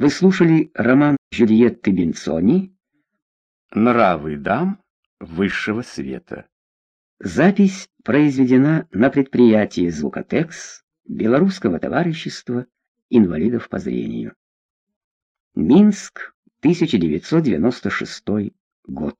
Вы слушали роман Джульетты Бенцони «Нравы дам высшего света». Запись произведена на предприятии «Звукотекс» Белорусского товарищества инвалидов по зрению. Минск, 1996 год.